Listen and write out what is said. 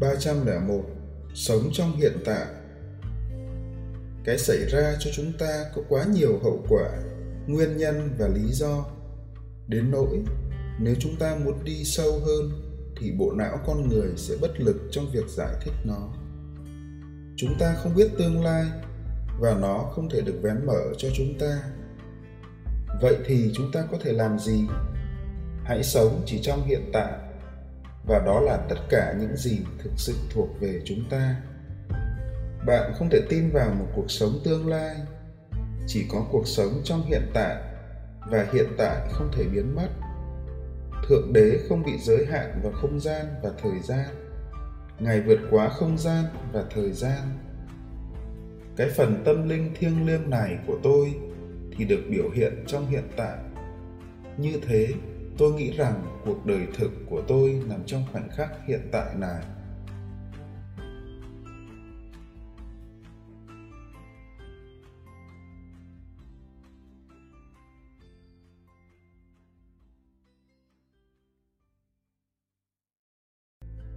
301 Sống trong hiện tại Cái xảy ra cho chúng ta có quá nhiều hậu quả, nguyên nhân và lý do. Đến nỗi, nếu chúng ta muốn đi sâu hơn thì bộ não con người sẽ bất lực trong việc giải thích nó. Chúng ta không biết tương lai và nó không thể được vén mở cho chúng ta. Vậy thì chúng ta có thể làm gì? Hãy sống chỉ trong hiện tại và đó là tất cả những gì thực sự thuộc về chúng ta. Bạn không thể tin vào một cuộc sống tương lai. Chỉ có cuộc sống trong hiện tại, và hiện tại không thể biến mất. Thượng đế không bị giới hạn vào không gian và thời gian. Ngài vượt quá không gian và thời gian. Cái phần tâm linh thiêng liêng này của tôi thì được biểu hiện trong hiện tại. Như thế tôi nghĩ rằng cuộc đời thực của tôi nằm trong khoảnh khắc hiện tại này.